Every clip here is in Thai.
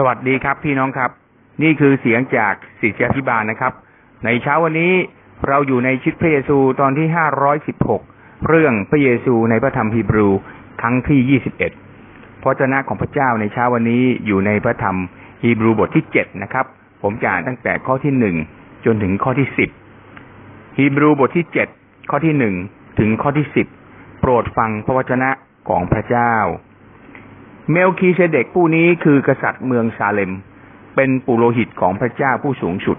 สวัสดีครับพี่น้องครับ นี่คือเสียงจากศิษยาธิบาลนะครับ ในเช้าวันนี้เราอยู่ในชิดพระเยซูตอนที่ห้าร้อยสิบหกเรื่องพระเยซูในพระธรรมฮีบรูครั้งที่ยี่สิบเอ็ดพระเจ้าของพระเจ้าในเช้าวันนี้อยู่ในพระธรรมฮีบรูบทที่เจ็ดนะครับ ผมจะอ่านตั้งแต่ข้อที่หนึ่งจนถึงข้อที่สิบฮีบรูบทที่เจ็ดข้อที่หนึ่งถึงข้อที่สิบโปรดฟังพระวจนะของพระเจ้า เมลคีเซเดกผู้นี้คือกษัตริย์เมืองซาเลม เป็นปุโรหิตของพระเจ้าผู้สูงสุด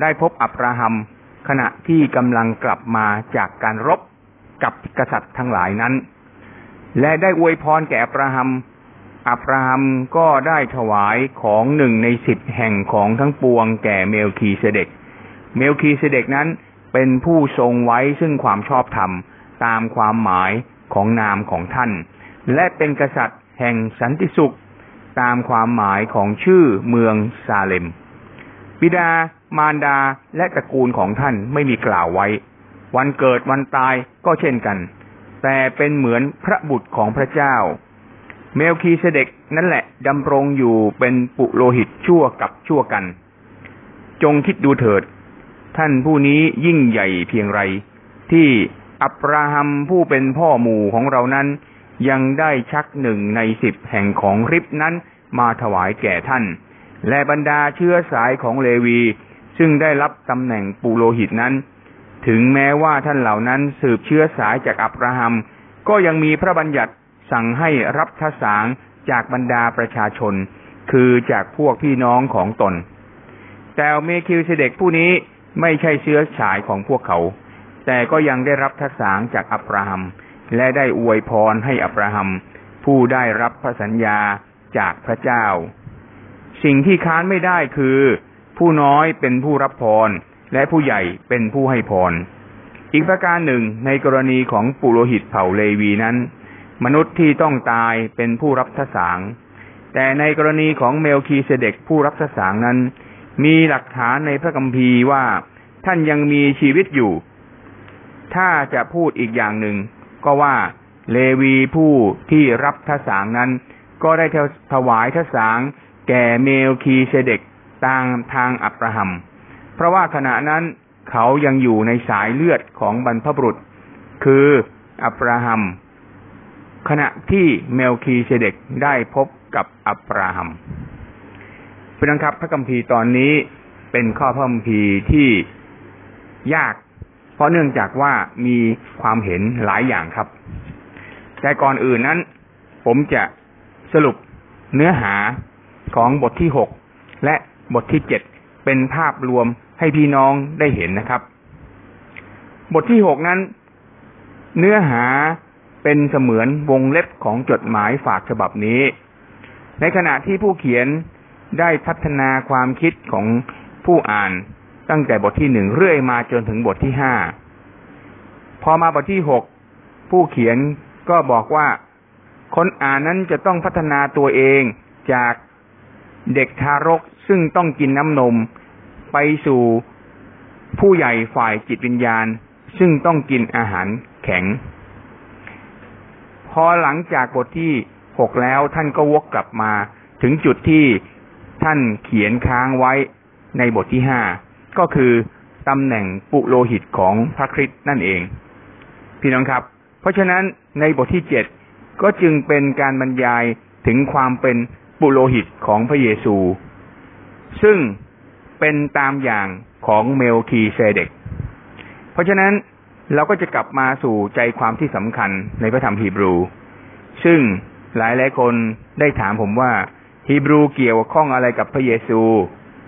ได้พบอับราฮัมขณะที่กำลังกลับมาจากการรบกับกษัตริย์ทั้งหลายนั้น และได้อวยพรแก่อับราฮัมอับราฮัมก็ได้ถวายของหนึ่งในสิบแห่งของทั้งปวงแก่เมลคีเซเดก เมลคีเซเดกนั้นเป็นผู้ทรงไว้ซึ่งความชอบธรรมตามความหมายของนามของท่าน และเป็นกษัตริย์ แห่งสันติสุข ตามความหมายของชื่อเมืองซาเลม บิดามารดาและตระกูลของท่านไม่มีกล่าวไว้ วันเกิดวันตายก็เช่นกัน แต่เป็นเหมือนพระบุตรของพระเจ้า เมลคีเสเดกนั่นแหละดำรงอยู่เป็นปุโรหิตชั่วกับชั่วกัน จงคิดดูเถิด ท่านผู้นี้ยิ่งใหญ่เพียงไร ที่อับราฮัมผู้เป็นพ่อหมู่ของเรานั้น ยังได้ชักหนึ่งในสิบแห่งของริบนั้นมาถวายแก่ท่าน และบรรดาเชื้อสายของเลวี ซึ่งได้รับตำแหน่งปูโรหิตนั้น ถึงแม้ว่าท่านเหล่านั้นสืบเชื้อสายจากอับราฮัม ก็ยังมีพระบัญญัติสั่งให้รับทสางจากบรรดาประชาชน คือจากพวกพี่น้องของตน แต่เมคิวเสเดกผู้นี้ไม่ใช่เชื้อสายของพวกเขา แต่ก็ยังได้รับทสางจากอับราฮัม และได้อวยพรให้อับราฮัม ผู้ได้รับพระสัญญาจากพระเจ้า สิ่งที่ค้านไม่ได้คือ ผู้น้อยเป็นผู้รับพร และผู้ใหญ่เป็นผู้ให้พร อีกประการหนึ่งในกรณีของปุโรหิตเผ่าเลวีนั้น มนุษย์ที่ต้องตายเป็นผู้รับทสาง แต่ในกรณีของเมลคีเสเดกผู้รับทสางนั้น มีหลักฐานในพระคัมภีร์ว่าท่านยังมีชีวิตอยู่ ถ้าจะพูดอีกอย่างหนึ่ง ก็ว่าเลวีผู้ที่รับทสางนั้น ก็ได้ถวายทสางแก่เมลคีเซเดกตามทางอับราฮัม เพราะว่าขณะนั้นเขายังอยู่ในสายเลือดของบรรพบุรุษ คืออับราฮัม ขณะที่เมลคีเซเดกได้พบกับอับราฮัมเป็นครับพระคัมภีร์ตอนนี้เป็นข้อพระคัมภีร์ที่ยาก เพราะเนื่องจากว่ามีความเห็นหลายอย่างครับ แต่ก่อนอื่นนั้น ผมจะสรุปเนื้อหาของบทที่หกและบทที่เจ็ดเป็นภาพรวมให้พี่น้องได้เห็นนะครับ บทที่หกนั้น เนื้อหาเป็นเสมือนวงเล็บของจดหมายฝากฉบับนี้ ในขณะที่ผู้เขียนได้พัฒนาความคิดของผู้อ่าน ตั้งแต่บทที่หนึ่งเรื่อยมาจนถึงบทที่ห้าพอมาบทที่หกผู้เขียนก็บอกว่าคนอ่านนั้นจะต้องพัฒนาตัวเองจากเด็กทารกซึ่งต้องกินน้ำนม ไปสู่ผู้ใหญ่ฝ่ายจิตวิญญาณ ซึ่งต้องกินอาหารแข็ง พอหลังจากบทที่หกแล้วท่านก็วกกลับมา ถึงจุดที่ท่านเขียนค้างไว้ในบทที่ห้า ก็คือตำแหน่งปุโรหิตของพระคริสต์นั่นเอง พี่น้องครับ เพราะฉะนั้นในบทที่เจ็ดก็จึงเป็นการบรรยายถึงความเป็นปุโรหิตของพระเยซู ซึ่งเป็นตามอย่างของเมลคีเซเดก เพราะฉะนั้นเราก็จะกลับมาสู่ใจความที่สำคัญในพระธรรมฮีบรู ซึ่งหลายหลายคนได้ถามผมว่าฮีบรูเกี่ยวข้องอะไรกับพระเยซู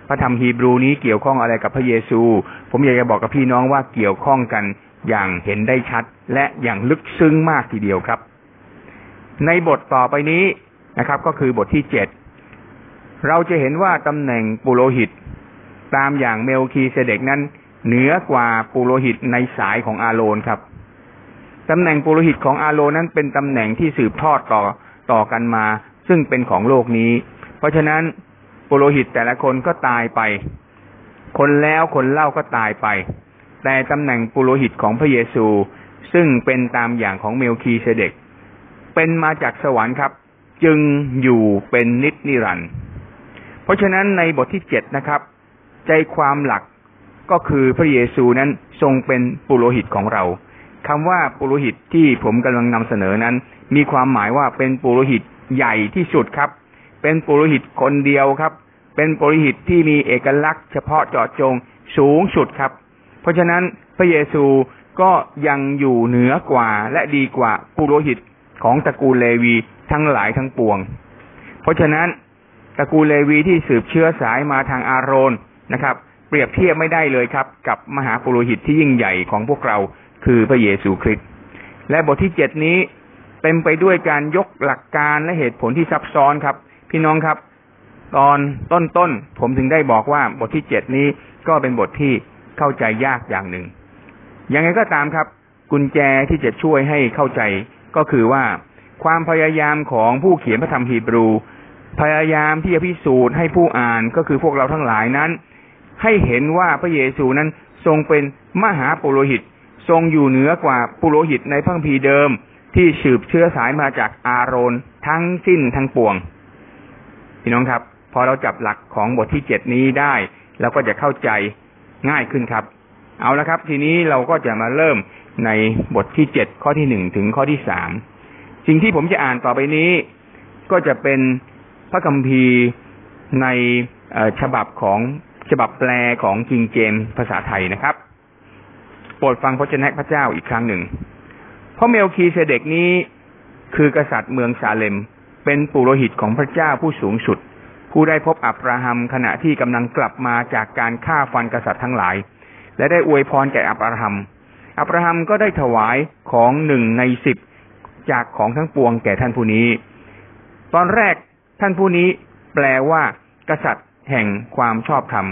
พระธรรมฮีบรูนี้เกี่ยวข้องอะไรกับพระเยซู ผมอยากจะบอกกับพี่น้องว่าเกี่ยวข้องกันอย่างเห็นได้ชัด และอย่างลึกซึ้งมากทีเดียวครับ ในบทต่อไปนี้นะครับ ก็คือบทที่เจ็ดเราจะเห็นว่าตำแหน่งปุโรหิต ตามอย่างเมลคีเสเดกนั้น เหนือกว่าปุโรหิตในสายของอาโรนครับตำแหน่งปุโรหิตของอาโรนนั้นเป็นตำแหน่งที่สืบทอดต่อต่อกันมา ซึ่งเป็นของโลกนี้ เพราะฉะนั้น ปุโรหิตแต่ละคนก็ตายไป คนแล้วคนเล่าก็ตายไป แต่ตำแหน่งปุโรหิตของพระเยซูซึ่งเป็นตามอย่างของเมลคีเสเดกเป็นมาจากสวรรค์ครับ จึงอยู่เป็นนิจนิรันดร์เพราะฉะนั้นในบทที่เจ็ดนะครับ ใจความหลักก็คือพระเยซูนั้นทรงเป็นปุโรหิตของเราคำว่าปุโรหิตที่ผมกำลังนำเสนอนั้น มีความหมายว่าเป็นปุโรหิตใหญ่ที่สุดครับ เป็นปุโรหิตคนเดียวครับ เป็นปุโรหิตที่มีเอกลักษณ์เฉพาะเจาะจงสูงสุดครับ เพราะฉะนั้นพระเยซูก็ยังอยู่เหนือกว่าและดีกว่าปุโรหิตของตระกูลเลวีทั้งหลายทั้งปวง เพราะฉะนั้นตระกูลเลวีที่สืบเชื้อสายมาทางอาโรนนะครับ เปรียบเทียบไม่ได้เลยครับ กับมหาปุโรหิตที่ยิ่งใหญ่ของพวกเราคือพระเยซูคริสต์และบทที่เจ็ดนี้เต็มไปด้วยการยกหลักการและเหตุผลที่ซับซ้อนครับ พี่น้องครับ ตอนต้นๆผมถึงได้บอกว่าบทที่เจ็ดนี้ก็เป็นบทที่เข้าใจยากอย่างหนึ่งยังไงก็ตามครับ กุญแจที่จะช่วยให้เข้าใจก็คือว่าความพยายามของผู้เขียนพระธรรมฮีบรู พยายามที่จะพิสูจน์ให้ผู้อ่านก็คือพวกเราทั้งหลายนั้น ให้เห็นว่าพระเยซูนั้นทรงเป็นมหาปุโรหิต ทรงอยู่เหนือกว่าปุโรหิตในพระคัมภีเดิม ที่สืบเชื้อสายมาจากอาโรนทั้งสิ้นทั้งปวง พี่น้องครับ พอเราจับหลักของบทที่เจ็ดนี้ได้เราก็จะเข้าใจง่ายขึ้นครับ เอาละครับ ทีนี้เราก็จะมาเริ่มในบทที่เจ็ดข้อที่หนึ่งถึงข้อที่สามสิ่งที่ผมจะอ่านต่อไปนี้ ก็จะเป็นพระคัมภีร์ในฉบับของฉบับแปลของจิงเจมภาษาไทยนะครับ โปรดฟังพระเจ้าพระเจ้าอีกครั้งหนึ่งพระเมลคีเสเดกนี้คือกษัตริย์เมืองซาเลม เป็นปุโรหิตของพระเจ้าผู้สูงสุด ผู้ได้พบอับราฮัมขณะที่กำลังกลับมาจากการฆ่าฟันกษัตริย์ทั้งหลาย และได้อวยพรแก่อับราฮัม อับราฮัมก็ได้ถวายของหนึ่งในสิบจากของทั้งปวงแก่ท่านผู้นี้ ตอนแรกท่านผู้นี้แปลว่า กษัตริย์แห่งความชอบธรรม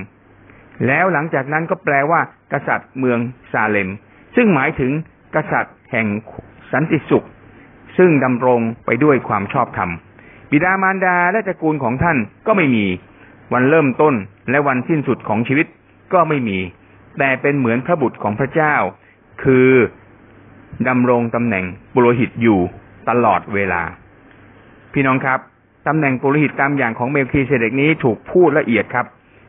แล้วหลังจากนั้นก็แปลว่า กษัตริย์เมืองซาเลม ซึ่งหมายถึงกษัตริย์แห่งสันติสุข ซึ่งดำรงไปด้วยความชอบธรรม บิดามารดาและตระกูลของท่านก็ไม่มี วันเริ่มต้นและวันสิ้นสุดของชีวิตก็ไม่มี แต่เป็นเหมือนพระบุตรของพระเจ้า คือดำรงตำแหน่งปุโรหิตอยู่ตลอดเวลา พี่น้องครับตำแหน่งปุโรหิตตามอย่างของเมลคีเสเดกนี้ถูกพูดละเอียดครับ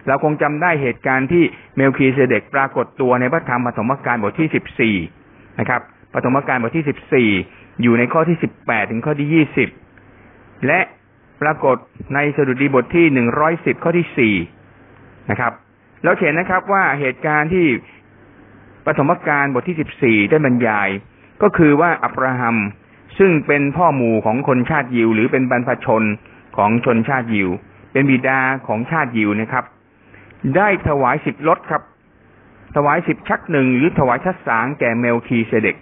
เราคงจำได้เหตุการณ์ที่เมลคีเสเดกปรากฏตัวในพระธรรมปฐมกาลบทที่สิบสี่นะครับปฐมกาลบทที่สิบสี่ อยู่ในข้อที่สิบแปดถึงข้อที่ยี่สิบและปรากฏในสดุดีบทที่หนึ่งร้อยสิบข้อที่สี่นะครับเราเห็นนะครับว่าเหตุการณ์ที่ปฐมกาลบทที่สิบสี่ได้บรรยาย ก็คือว่าอับราฮัมซึ่งเป็นพ่อหมู่ของคนชาติยิว หรือเป็นบรรพชนของชนชาติยิว เป็นบิดาของชาติยิวนะครับ ได้ถวายสิบรถครับ ถวายสิบชักหนึ่งหรือถวายชัดสางแก่เมลคีเสเดก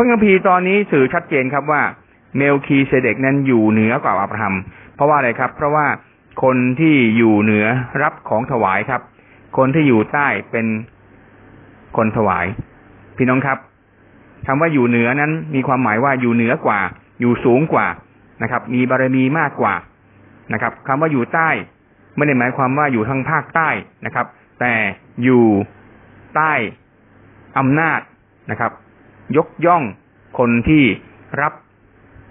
พระคัมภีร์ตอนนี้สื่อชัดเจนครับว่าเมลคีเสเดกนั้นอยู่เหนือกว่าอับราฮัม เพราะว่าอะไรครับ เพราะว่าคนที่อยู่เหนือรับของถวายครับ คนที่อยู่ใต้เป็นคนถวาย พี่น้องครับคำว่าอยู่เหนือนั้น มีความหมายว่าอยู่เหนือกว่า อยู่สูงกว่านะครับ มีบารมีมากกว่านะครับคำว่าอยู่ใต้ ไม่ได้หมายความว่าอยู่ทางภาคใต้นะครับ แต่อยู่ใต้อำนาจนะครับ ยกย่องคนที่รับ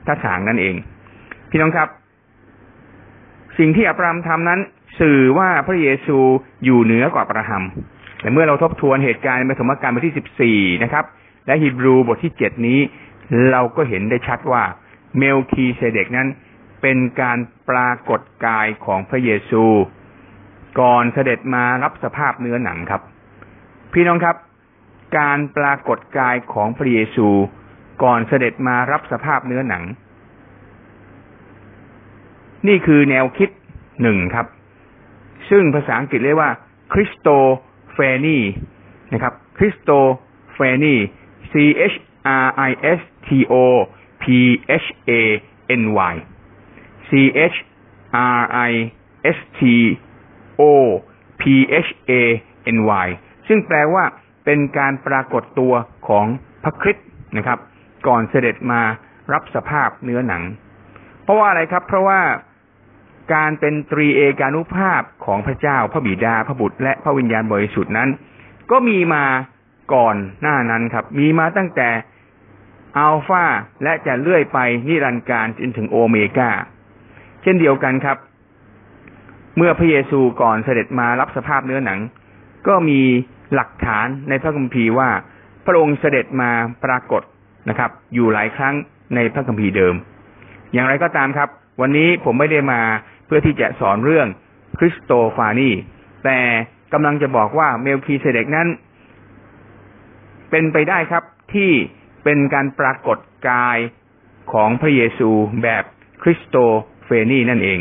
ทัศางนั่นเอง พี่น้องครับ สิ่งที่อับรามทำนั้น สื่อว่าพระเยซูอยู่เหนือกว่าอับราฮัมแต่เมื่อเราทบทวนเหตุการณ์ในสมการบทที่สิบสี่นะครับ และฮีบรูบทที่เจ็ดนี้ เราก็เห็นได้ชัดว่า เมลคีเซเดกนั้น เป็นการปรากฏกายของพระเยซู ก่อนเสด็จมารับสภาพเนื้อหนังครับ พี่น้องครับ การปรากฏกายของพระเยซูก่อนเสด็จมารับสภาพเนื้อหนัง นี่คือแนวคิดหนึ่งครับ ซึ่งภาษาอังกฤษเรียกว่า Christophany นะครับ Christophany C H R I S T O P H A N Y C H R I S T O P H A N Y ซึ่งแปลว่า เป็นการปรากฏตัวของพระคริสต์นะครับ ก่อนเสด็จมารับสภาพเนื้อหนัง เพราะว่าอะไรครับ เพราะว่าการเป็นตรีเอกานุภาพของพระเจ้าพระบิดาพระบุตร และพระวิญญาณบริสุทธิ์นั้น ก็มีมาก่อนหน้านั้นครับ มีมาตั้งแต่อัลฟาและจะเลื่อยไปนิรันดร์การจนถึงโอเมก้าเช่นเดียวกันครับ เมื่อพระเยซูก่อนเสด็จมารับสภาพเนื้อหนัง ก็มี หลักฐานในพระคัมภีร์ว่าพระองค์เสด็จมาปรากฏนะครับ อยู่หลายครั้งในพระคัมภีร์เดิม อย่างไรก็ตามครับ วันนี้ผมไม่ได้มาเพื่อที่จะสอนเรื่องคริสโตฟานีแต่กำลังจะบอกว่าเมลคีเสเดกนั้น เป็นไปได้ครับที่เป็นการปรากฏกายของพระเยซูแบบคริสโตเฟนีนั่นเอง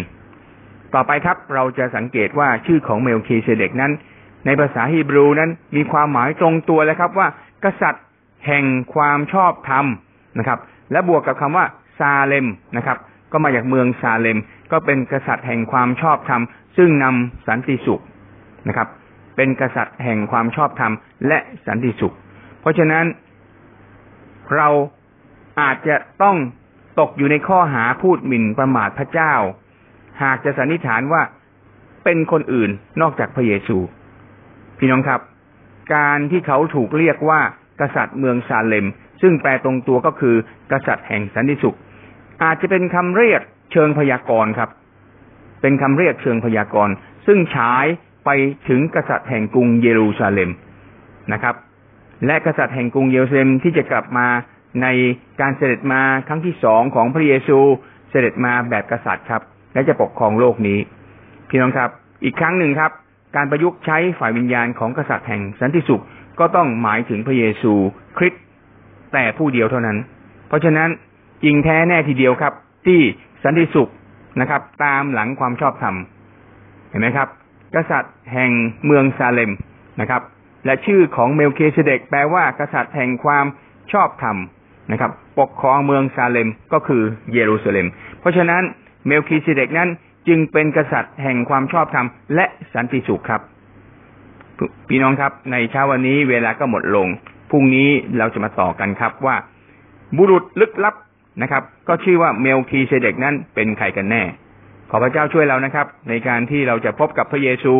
ต่อไปครับเราจะสังเกตว่าชื่อของเมลคีเสเดกนั้น ในภาษาฮีบรูนั้นมีความหมายตรงตัวเลยครับว่า กษัตริย์แห่งความชอบธรรมนะครับ และบวกกับคำว่าซาเลมนะครับ ก็มาจากเมืองซาเลม ก็เป็นกษัตริย์แห่งความชอบธรรม ซึ่งนำสันติสุขนะครับ เป็นกษัตริย์แห่งความชอบธรรม และสันติสุข เพราะฉะนั้น เราอาจจะต้องตกอยู่ในข้อหาพูดหมิ่นประมาทพระเจ้า หากจะสันนิษฐานว่าเป็นคนอื่นนอกจากพระเยซู พี่น้องครับ การที่เขาถูกเรียกว่ากษัตริย์เมืองซาเลม ซึ่งแปลตรงตัวก็คือกษัตริย์แห่งสันติสุข อาจจะเป็นคำเรียกเชิงพยากรณ์ครับ เป็นคำเรียกเชิงพยากรณ์ ซึ่งฉายไปถึงกษัตริย์แห่งกรุงเยรูซาเล็มนะครับ และกษัตริย์แห่งกรุงเยรูซาเล็มที่จะกลับมาในการเสด็จมาครั้งที่สองของพระเยซูเสด็จมาแบบกษัตริย์ครับ และจะปกครองโลกนี้ พี่น้องครับ อีกครั้งหนึ่งครับ การประยุกต์ใช้ฝ่ายวิญญาณของกษัตริย์แห่งสันติสุขก็ต้องหมายถึงพระเยซูคริสต์แต่ผู้เดียวเท่านั้น เพราะฉะนั้นจริงแท้แน่ทีเดียวครับ ที่สันติสุขนะครับ ตามหลังความชอบธรรมเห็นไหมครับ กษัตริย์แห่งเมืองซาเลมนะครับ และชื่อของเมลคีเซเดกแปลว่ากษัตริย์แห่งความชอบธรรมนะครับ ปกครองเมืองซาเลมก็คือเยรูซาเล็ม เพราะฉะนั้นเมลคีเซเดกนั้น จึงเป็นกษัตริย์แห่งความชอบธรรมและสันติสุขครับ พี่น้องครับ ในเช้าวันนี้เวลาก็หมดลงพรุ่งนี้เราจะมาต่อกันครับว่า บุรุษลึกลับนะครับ ก็ชื่อว่าเมลคีเซเดกนั้นเป็นใครกันแน่ ขอพระเจ้าช่วยเรานะครับ ในการที่เราจะพบกับพระเยซู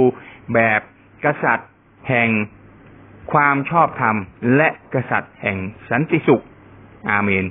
แบบกษัตริย์แห่งความชอบธรรมและกษัตริย์แห่งสันติสุข อาเมน